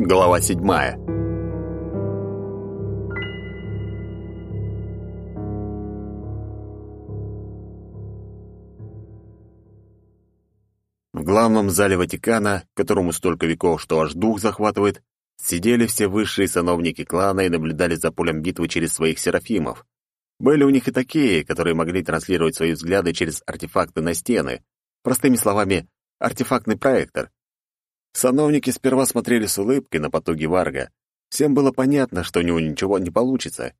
Глава седьмая. В главном зале Ватикана, которому столько веков, что аж дух захватывает, сидели все высшие сановники клана и наблюдали за полем битвы через своих серафимов. Были у них и такие, которые могли транслировать свои взгляды через артефакты на стены. Простыми словами, артефактный проектор. Сановники сперва смотрели с улыбкой на потуги Варга. Всем было понятно, что у него ничего не получится.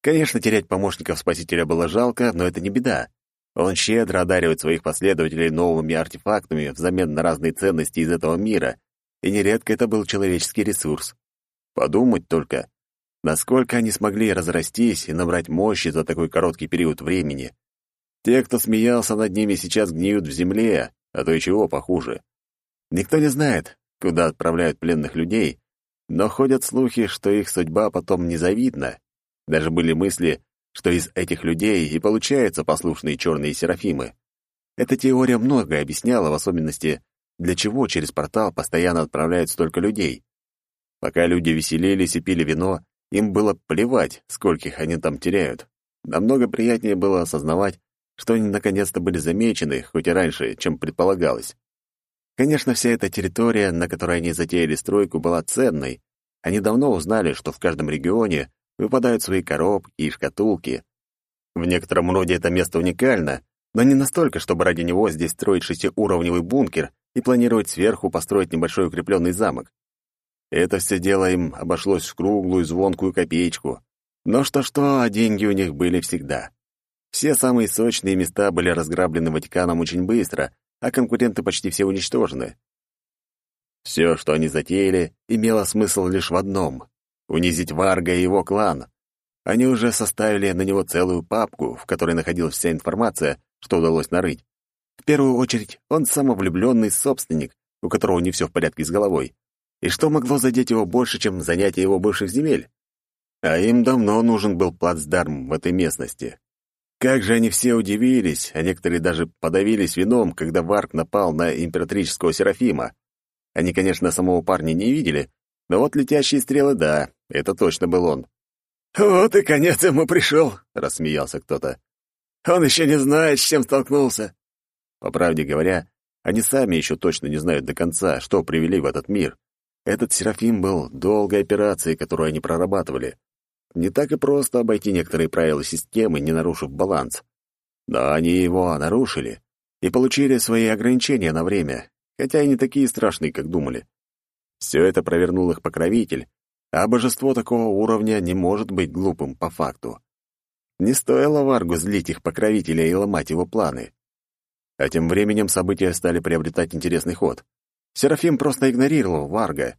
Конечно, терять помощников спасителя было жалко, но это не беда. Он щедро одаривает своих последователей новыми артефактами взамен на разные ценности из этого мира, и нередко это был человеческий ресурс. Подумать только, насколько они смогли разрастись и набрать мощи за такой короткий период времени. Те, кто смеялся над ними, сейчас гниют в земле, а то и чего похуже. Никто не знает, куда отправляют пленных людей, но ходят слухи, что их судьба потом незавидна. Даже были мысли, что из этих людей и получаются послушные черные серафимы. Эта теория многое объясняла, в особенности, для чего через портал постоянно отправляют столько людей. Пока люди веселились и пили вино, им было плевать, скольких они там теряют. Намного приятнее было осознавать, что они наконец-то были замечены, хоть и раньше, чем предполагалось. Конечно, вся эта территория, на которой они затеяли стройку, была ценной. Они давно узнали, что в каждом регионе выпадают свои коробки и шкатулки. В некотором роде это место уникально, но не настолько, чтобы ради него здесь строить шестиуровневый бункер и планировать сверху построить небольшой укрепленный замок. Это все дело им обошлось в круглую звонкую копеечку. Но что-что, а деньги у них были всегда. Все самые сочные места были разграблены Ватиканом очень быстро, а конкуренты почти все уничтожены. Все, что они затеяли, имело смысл лишь в одном — унизить Варга и его клан. Они уже составили на него целую папку, в которой находилась вся информация, что удалось нарыть. В первую очередь, он самовлюбленный собственник, у которого не все в порядке с головой. И что могло задеть его больше, чем занятие его бывших земель? А им давно нужен был плацдарм в этой местности. Как же они все удивились, а некоторые даже подавились вином, когда Варк напал на императрического Серафима. Они, конечно, самого парня не видели, но вот летящие стрелы — да, это точно был он. «Вот и конец ему пришел», — рассмеялся кто-то. «Он еще не знает, с чем столкнулся». По правде говоря, они сами еще точно не знают до конца, что привели в этот мир. Этот Серафим был долгой операцией, которую они прорабатывали. Не так и просто обойти некоторые правила системы, не нарушив баланс. Но они его нарушили и получили свои ограничения на время, хотя и не такие страшные, как думали. Все это провернул их покровитель, а божество такого уровня не может быть глупым по факту. Не стоило Варгу злить их покровителя и ломать его планы. А тем временем события стали приобретать интересный ход. Серафим просто игнорировал Варга,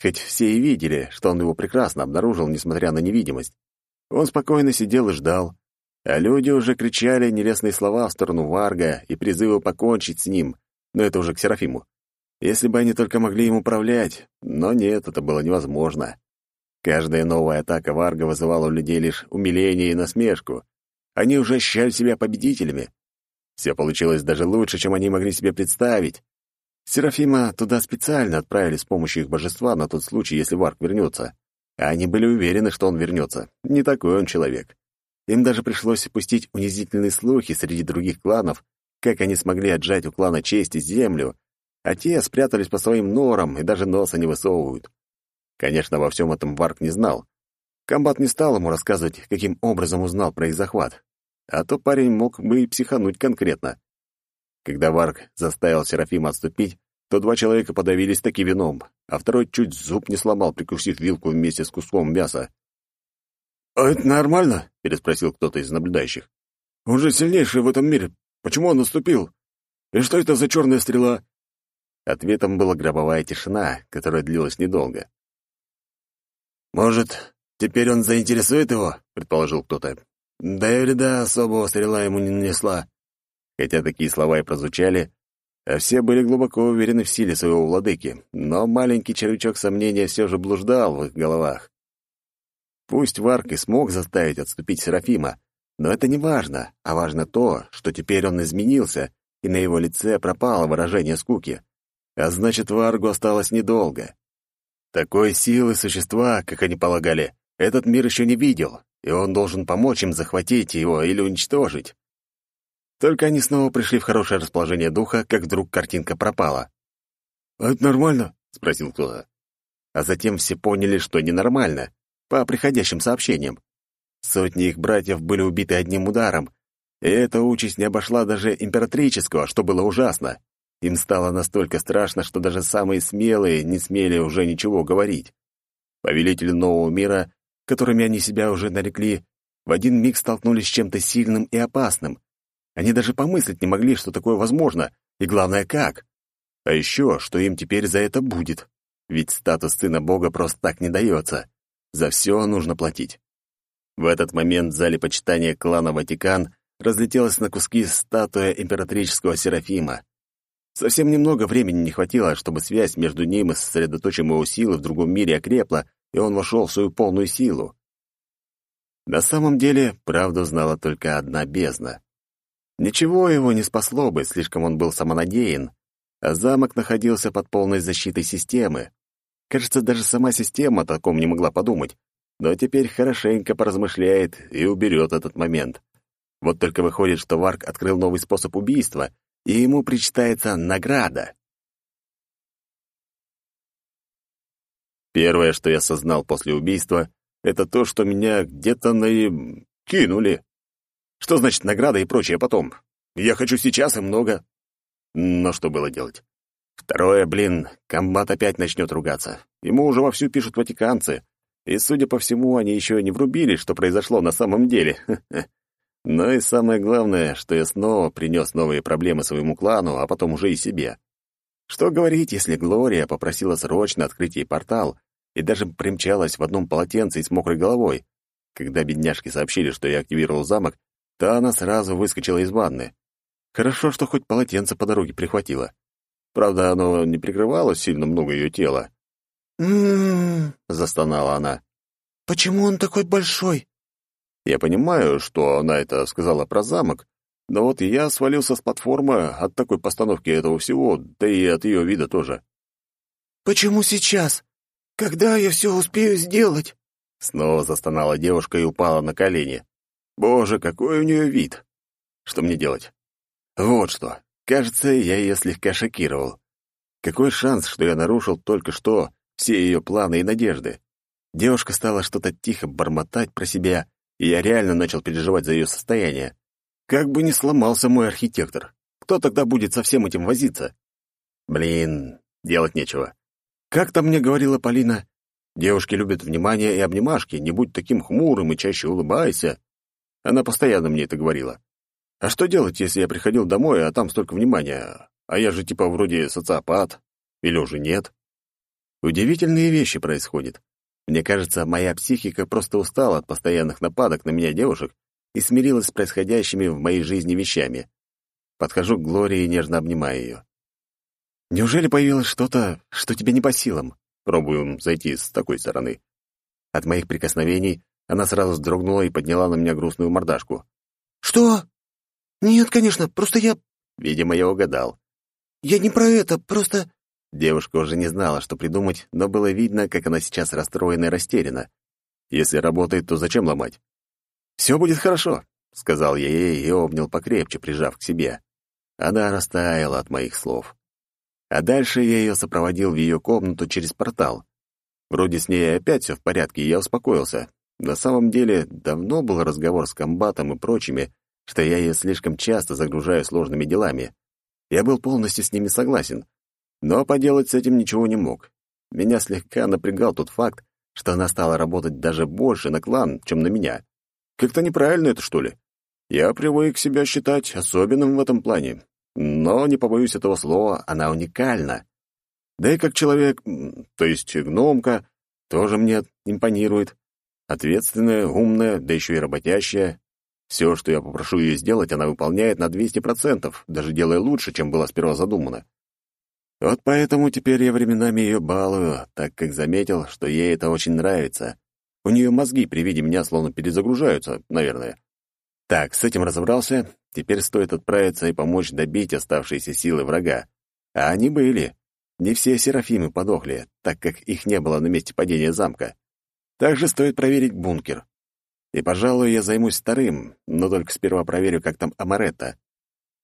Хоть все и видели, что он его прекрасно обнаружил, несмотря на невидимость. Он спокойно сидел и ждал, а люди уже кричали нелестные слова в сторону Варга и призывы покончить с ним, но это уже к Серафиму. Если бы они только могли им управлять, но нет, это было невозможно. Каждая новая атака Варга вызывала у людей лишь умиление и насмешку. Они уже ощущали себя победителями. Все получилось даже лучше, чем они могли себе представить. Серафима туда специально отправили с помощью их божества на тот случай, если Варк вернется. А они были уверены, что он вернется. Не такой он человек. Им даже пришлось пустить унизительные слухи среди других кланов, как они смогли отжать у клана честь и землю, а те спрятались по своим норам и даже носа не высовывают. Конечно, во всем этом Варк не знал. Комбат не стал ему рассказывать, каким образом узнал про их захват. А то парень мог бы и психануть конкретно. Когда Варк заставил Серафима отступить, то два человека подавились таки вином, а второй чуть зуб не сломал, прикусив вилку вместе с куском мяса. «А это нормально?» — переспросил кто-то из наблюдающих. «Он же сильнейший в этом мире. Почему он наступил? И что это за черная стрела?» Ответом была гробовая тишина, которая длилась недолго. «Может, теперь он заинтересует его?» — предположил кто-то. «Да и вреда особого стрела ему не нанесла». Хотя такие слова и прозвучали, а все были глубоко уверены в силе своего владыки, но маленький червячок сомнения все же блуждал в их головах. Пусть Варк и смог заставить отступить Серафима, но это не важно, а важно то, что теперь он изменился, и на его лице пропало выражение скуки. А значит, Варгу осталось недолго. Такой силы существа, как они полагали, этот мир еще не видел, и он должен помочь им захватить его или уничтожить. Только они снова пришли в хорошее расположение духа, как вдруг картинка пропала. «А это нормально?» — спросил кто-то. А затем все поняли, что ненормально, по приходящим сообщениям. Сотни их братьев были убиты одним ударом, и эта участь не обошла даже императрического, что было ужасно. Им стало настолько страшно, что даже самые смелые не смели уже ничего говорить. Повелители нового мира, которыми они себя уже нарекли, в один миг столкнулись с чем-то сильным и опасным. Они даже помыслить не могли, что такое возможно, и главное, как. А еще, что им теперь за это будет. Ведь статус сына Бога просто так не дается. За все нужно платить. В этот момент в зале почитания клана Ватикан разлетелась на куски статуя императрического Серафима. Совсем немного времени не хватило, чтобы связь между ним и сосредоточием его силы в другом мире окрепла, и он вошел в свою полную силу. На самом деле, правду знала только одна бездна. Ничего его не спасло бы, слишком он был самонадеян, а замок находился под полной защитой системы. Кажется, даже сама система о таком не могла подумать, но теперь хорошенько поразмышляет и уберет этот момент. Вот только выходит, что Варк открыл новый способ убийства, и ему причитается награда. Первое, что я осознал после убийства, это то, что меня где-то на... кинули. Что значит награда и прочее потом? Я хочу сейчас и много. Но что было делать? Второе, блин, комбат опять начнет ругаться. Ему уже вовсю пишут ватиканцы. И, судя по всему, они еще не врубились, что произошло на самом деле. Но и самое главное, что я снова принес новые проблемы своему клану, а потом уже и себе. Что говорить, если Глория попросила срочно открыть ей портал и даже примчалась в одном полотенце и с мокрой головой? Когда бедняжки сообщили, что я активировал замок, то она сразу выскочила из ванны. Хорошо, что хоть полотенце по дороге прихватило. Правда, оно не прикрывало сильно много ее тела. «М-м-м», застонала она. «Почему он такой большой?» Я понимаю, что она это сказала про замок, но вот я свалился с платформы от такой постановки этого всего, да и от ее вида тоже. «Почему сейчас? Когда я все успею сделать?» Снова застонала девушка и упала на колени. «Боже, какой у нее вид! Что мне делать?» «Вот что. Кажется, я ее слегка шокировал. Какой шанс, что я нарушил только что все ее планы и надежды?» Девушка стала что-то тихо бормотать про себя, и я реально начал переживать за ее состояние. Как бы не сломался мой архитектор. Кто тогда будет со всем этим возиться? Блин, делать нечего. Как там мне говорила Полина, девушки любят внимание и обнимашки, не будь таким хмурым и чаще улыбайся. Она постоянно мне это говорила. А что делать, если я приходил домой, а там столько внимания? А я же типа вроде социопат. Или уже нет? Удивительные вещи происходят. Мне кажется, моя психика просто устала от постоянных нападок на меня девушек и смирилась с происходящими в моей жизни вещами. Подхожу к Глории и нежно обнимаю ее. «Неужели появилось что-то, что тебе не по силам?» Пробуем зайти с такой стороны. От моих прикосновений она сразу вздрогнула и подняла на меня грустную мордашку. «Что? Нет, конечно, просто я...» Видимо, я угадал. «Я не про это, просто...» Девушка уже не знала, что придумать, но было видно, как она сейчас расстроена и растеряна. Если работает, то зачем ломать? «Все будет хорошо», — сказал я ей и обнял покрепче, прижав к себе. Она растаяла от моих слов. А дальше я ее сопроводил в ее комнату через портал. Вроде с ней опять все в порядке, и я успокоился. На самом деле, давно был разговор с комбатом и прочими, что я ее слишком часто загружаю сложными делами. Я был полностью с ними согласен, но поделать с этим ничего не мог. Меня слегка напрягал тот факт, что она стала работать даже больше на клан, чем на меня. Как-то неправильно это, что ли? Я привык себя считать особенным в этом плане. Но, не побоюсь этого слова, она уникальна. Да и как человек, то есть гномка, тоже мне импонирует. Ответственная, умная, да еще и работящая. Все, что я попрошу ее сделать, она выполняет на 200%, даже делая лучше, чем было сперва задумано. Вот поэтому теперь я временами ее балую, так как заметил, что ей это очень нравится. У нее мозги при виде меня словно перезагружаются, наверное. Так, с этим разобрался. Теперь стоит отправиться и помочь добить оставшиеся силы врага. А они были. Не все серафимы подохли, так как их не было на месте падения замка. Также стоит проверить бункер. И, пожалуй, я займусь вторым, но только сперва проверю, как там Амаретта.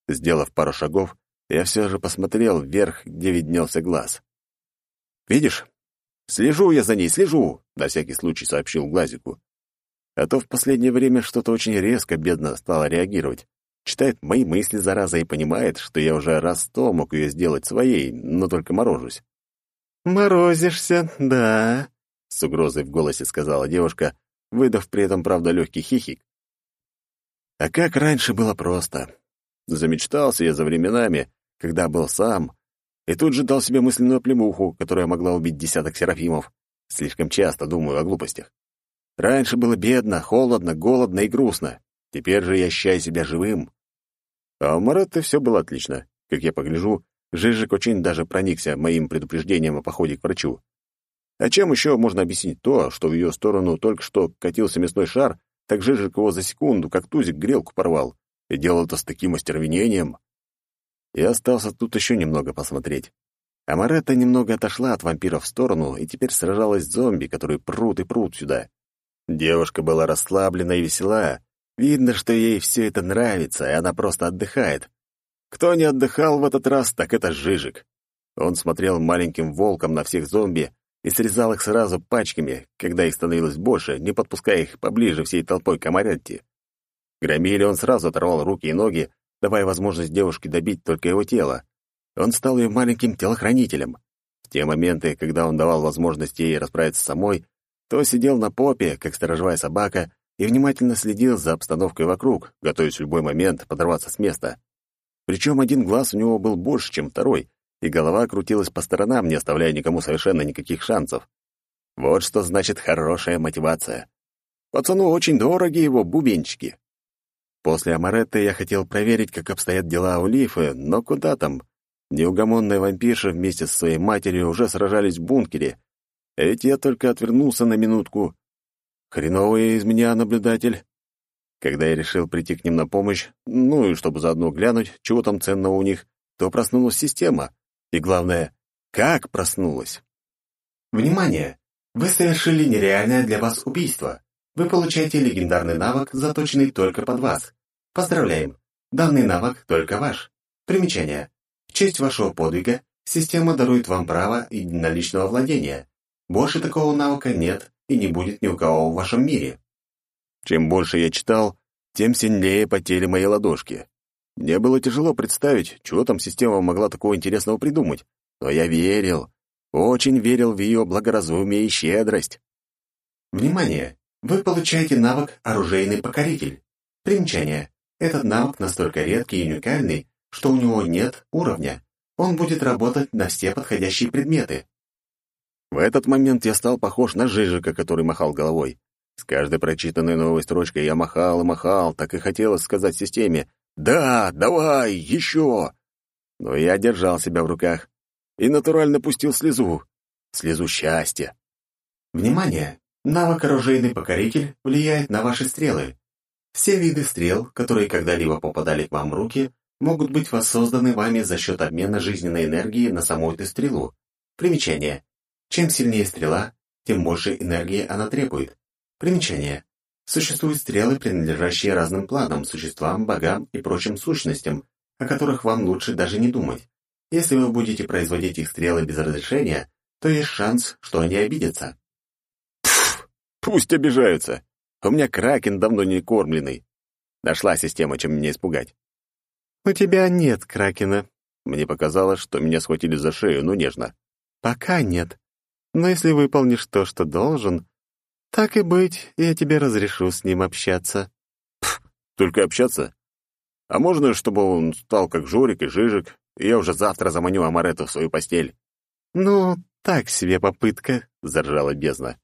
Сделав пару шагов, я все же посмотрел вверх, где виднелся глаз. «Видишь? Слежу я за ней, слежу!» — на всякий случай сообщил Глазику. А то в последнее время что-то очень резко бедно стало реагировать. Читает мои мысли, зараза, и понимает, что я уже раз сто мог ее сделать своей, но только морожусь. «Морозишься, да», — с угрозой в голосе сказала девушка, выдав при этом, правда, легкий хихик. А как раньше было просто. Замечтался я за временами, когда был сам, и тут же дал себе мысленную племуху, которая могла убить десяток серафимов. Слишком часто думаю о глупостях. Раньше было бедно, холодно, голодно и грустно. Теперь же я ощущаю себя живым. А у Маратты все было отлично. Как я погляжу, Жижик очень даже проникся моим предупреждением о походе к врачу. А чем еще можно объяснить то, что в ее сторону только что катился мясной шар, так Жижик его за секунду, как тузик, грелку порвал, и делал это с таким остервенением? Я остался тут еще немного посмотреть. А Маретта немного отошла от вампиров в сторону и теперь сражалась с зомби, которые прут и прут сюда. Девушка была расслаблена и весела. Видно, что ей все это нравится, и она просто отдыхает. Кто не отдыхал в этот раз, так это Жижик. Он смотрел маленьким волком на всех зомби и срезал их сразу пачками, когда их становилось больше, не подпуская их поближе всей толпой к Амаретти. Он сразу оторвал руки и ноги, давая возможность девушке добить только его тело. Он стал ее маленьким телохранителем. В те моменты, когда он давал возможность ей расправиться самой, то сидел на попе, как сторожевая собака, и внимательно следил за обстановкой вокруг, готовясь в любой момент подорваться с места. Причем один глаз у него был больше, чем второй, и голова крутилась по сторонам, не оставляя никому совершенно никаких шансов. Вот что значит хорошая мотивация. Пацану очень дороги его бубенчики. После Амаретты я хотел проверить, как обстоят дела у Лифы, но куда там? Неугомонная вампирша вместе со своей матерью уже сражались в бункере, ведь я только отвернулся на минутку. Хреновый из меня наблюдатель. Когда я решил прийти к ним на помощь, ну и чтобы заодно глянуть, чего там ценного у них, то проснулась система. И главное, как проснулась. Внимание! Вы совершили нереальное для вас убийство. Вы получаете легендарный навык, заточенный только под вас. Поздравляем! Данный навык только ваш. Примечание. В честь вашего подвига система дарует вам право единоличного владения. Больше такого навыка нет и не будет ни у кого в вашем мире. Чем больше я читал, тем сильнее потели мои ладошки. Мне было тяжело представить, чего там система могла такого интересного придумать, но я верил, очень верил в ее благоразумие и щедрость. Внимание! Вы получаете навык «Оружейный покоритель». Примечание. Этот навык настолько редкий и уникальный, что у него нет уровня. Он будет работать на все подходящие предметы. В этот момент я стал похож на Жижика, который махал головой. С каждой прочитанной новой строчкой я махал и махал, так и хотелось сказать системе «Да, давай, еще!» Но я держал себя в руках и натурально пустил слезу. Слезу счастья. Внимание! Навык «Оружейный покоритель» влияет на ваши стрелы. Все виды стрел, которые когда-либо попадали к вам в руки, могут быть воссозданы вами за счет обмена жизненной энергии на саму эту стрелу. Примечание. Чем сильнее стрела, тем больше энергии она требует. Примечание. Существуют стрелы, принадлежащие разным планам, существам, богам и прочим сущностям, о которых вам лучше даже не думать. Если вы будете производить их стрелы без разрешения, то есть шанс, что они обидятся. Пф, пусть обижаются. У меня кракен давно не кормленный. Нашла система, чем меня испугать. «У тебя нет кракена». Мне показалось, что меня схватили за шею, но нежно. «Пока нет. Но если выполнишь то, что должен, так и быть, я тебе разрешу с ним общаться». Пф, только общаться? А можно, чтобы он стал как Жорик и Жижик, и я уже завтра заманю Амарету в свою постель? «Ну, так себе попытка», — заржала бездна.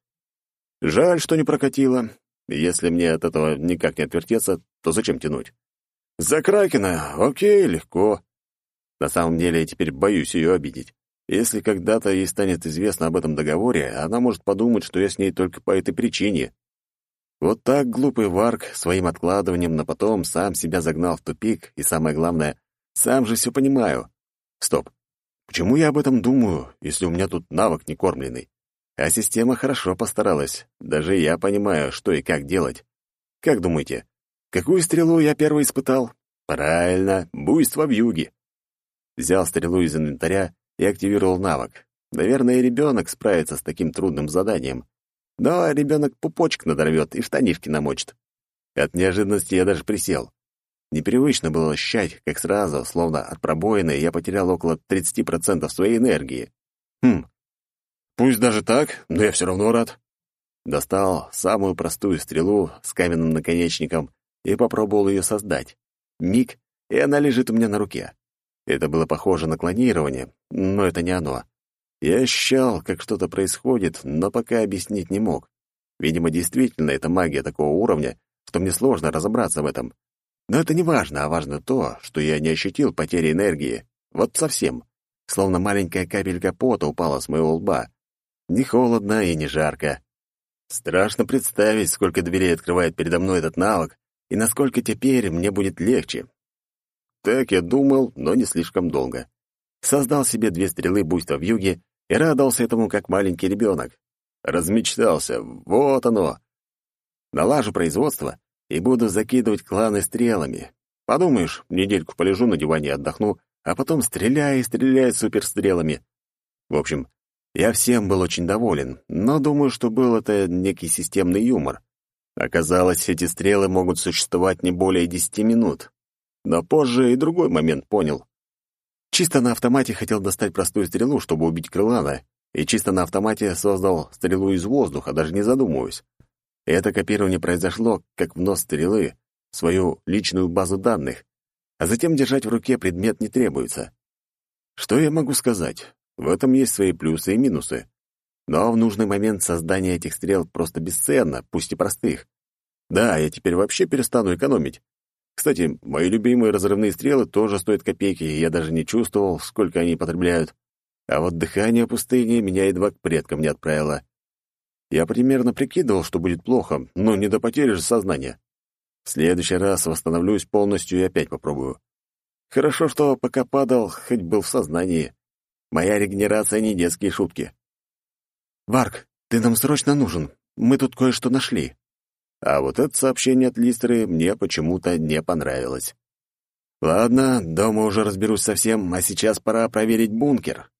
«Жаль, что не прокатило. Если мне от этого никак не отвертеться, то зачем тянуть? За Кракена, окей, легко. На самом деле я теперь боюсь ее обидеть. Если когда-то ей станет известно об этом договоре, она может подумать, что я с ней только по этой причине. Вот так глупый Варк своим откладыванием на потом сам себя загнал в тупик, и самое главное, сам же все понимаю. Стоп. Почему я об этом думаю, если у меня тут навык не кормленный? А система хорошо постаралась. Даже я понимаю, что и как делать. Как думаете, какую стрелу я первый испытал? Правильно, буйство в юге. Взял стрелу из инвентаря и активировал навык. Наверное, ребенок справится с таким трудным заданием. Но ребенок пупочек надорвет и штанишки намочит. От неожиданности я даже присел. Непривычно было ощущать, как сразу, словно от пробоины, я потерял около 30% своей энергии. Хм, пусть даже так, но я все равно рад. Достал самую простую стрелу с каменным наконечником и попробовал ее создать. Миг, и она лежит у меня на руке. Это было похоже на клонирование, но это не оно. Я ощущал, как что-то происходит, но пока объяснить не мог. Видимо, действительно, это магия такого уровня, что мне сложно разобраться в этом. Но это не важно, а важно то, что я не ощутил потери энергии. Вот совсем. Словно маленькая капелька пота упала с моего лба. Не холодно и не жарко. Страшно представить, сколько дверей открывает передо мной этот навык, и насколько теперь мне будет легче. Так я думал, но не слишком долго. Создал себе две стрелы буйства в юге и радовался этому, как маленький ребенок. Размечтался. Вот оно. Налажу производство и буду закидывать кланы стрелами. Подумаешь, недельку полежу на диване отдохну, а потом стреляй и стреляй суперстрелами. В общем, я всем был очень доволен, но думаю, что был это некий системный юмор. Оказалось, эти стрелы могут существовать не более десяти минут. Но позже и другой момент понял. Чисто на автомате хотел достать простую стрелу, чтобы убить крылана, и чисто на автомате создал стрелу из воздуха, даже не задумываясь. Это копирование произошло, как в стрелы, в свою личную базу данных, а затем держать в руке предмет не требуется. Что я могу сказать? В этом есть свои плюсы и минусы. Но в нужный момент создание этих стрел просто бесценно, пусть и простых. Да, я теперь вообще перестану экономить. Кстати, мои любимые разрывные стрелы тоже стоят копейки, и я даже не чувствовал, сколько они потребляют. А вот дыхание пустыни меня едва к предкам не отправило. Я примерно прикидывал, что будет плохо, но не до потери же сознания. В следующий раз восстановлюсь полностью и опять попробую. Хорошо, что пока падал, хоть был в сознании. Моя регенерация не детские шутки. «Варк, ты нам срочно нужен. Мы тут кое-что нашли». А вот это сообщение от Листеры мне почему-то не понравилось. Ладно, дома уже разберусь совсем, а сейчас пора проверить бункер.